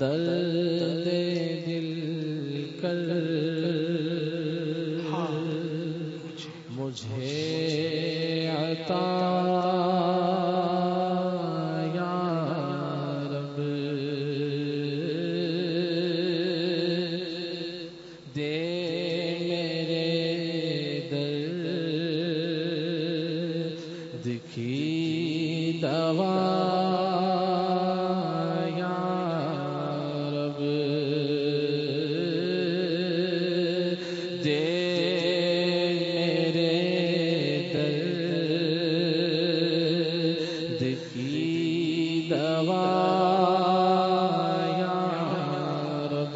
درد دل کر مجھے عطا یا رب دے میرے در دکھی دوا دوا یا رب۔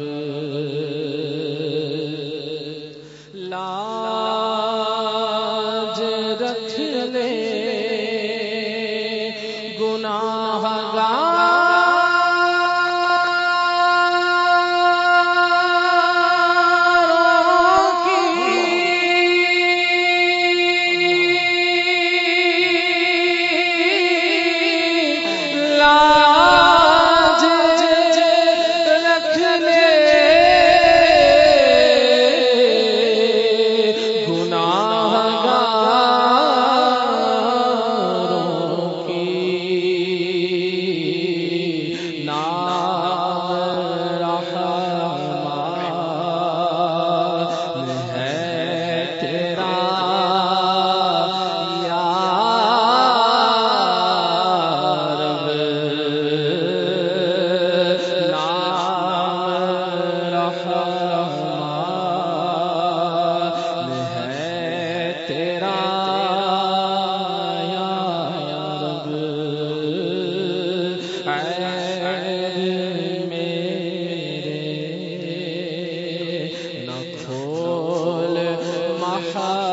لاج رکھ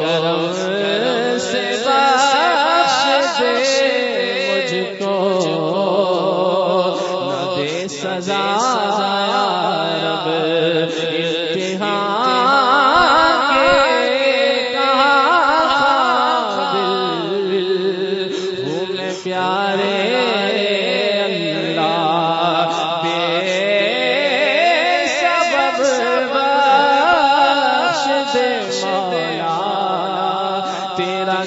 کرم مجھ کو نہ دے سزا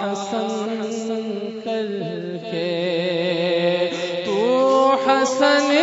حسن کر کے تو حسن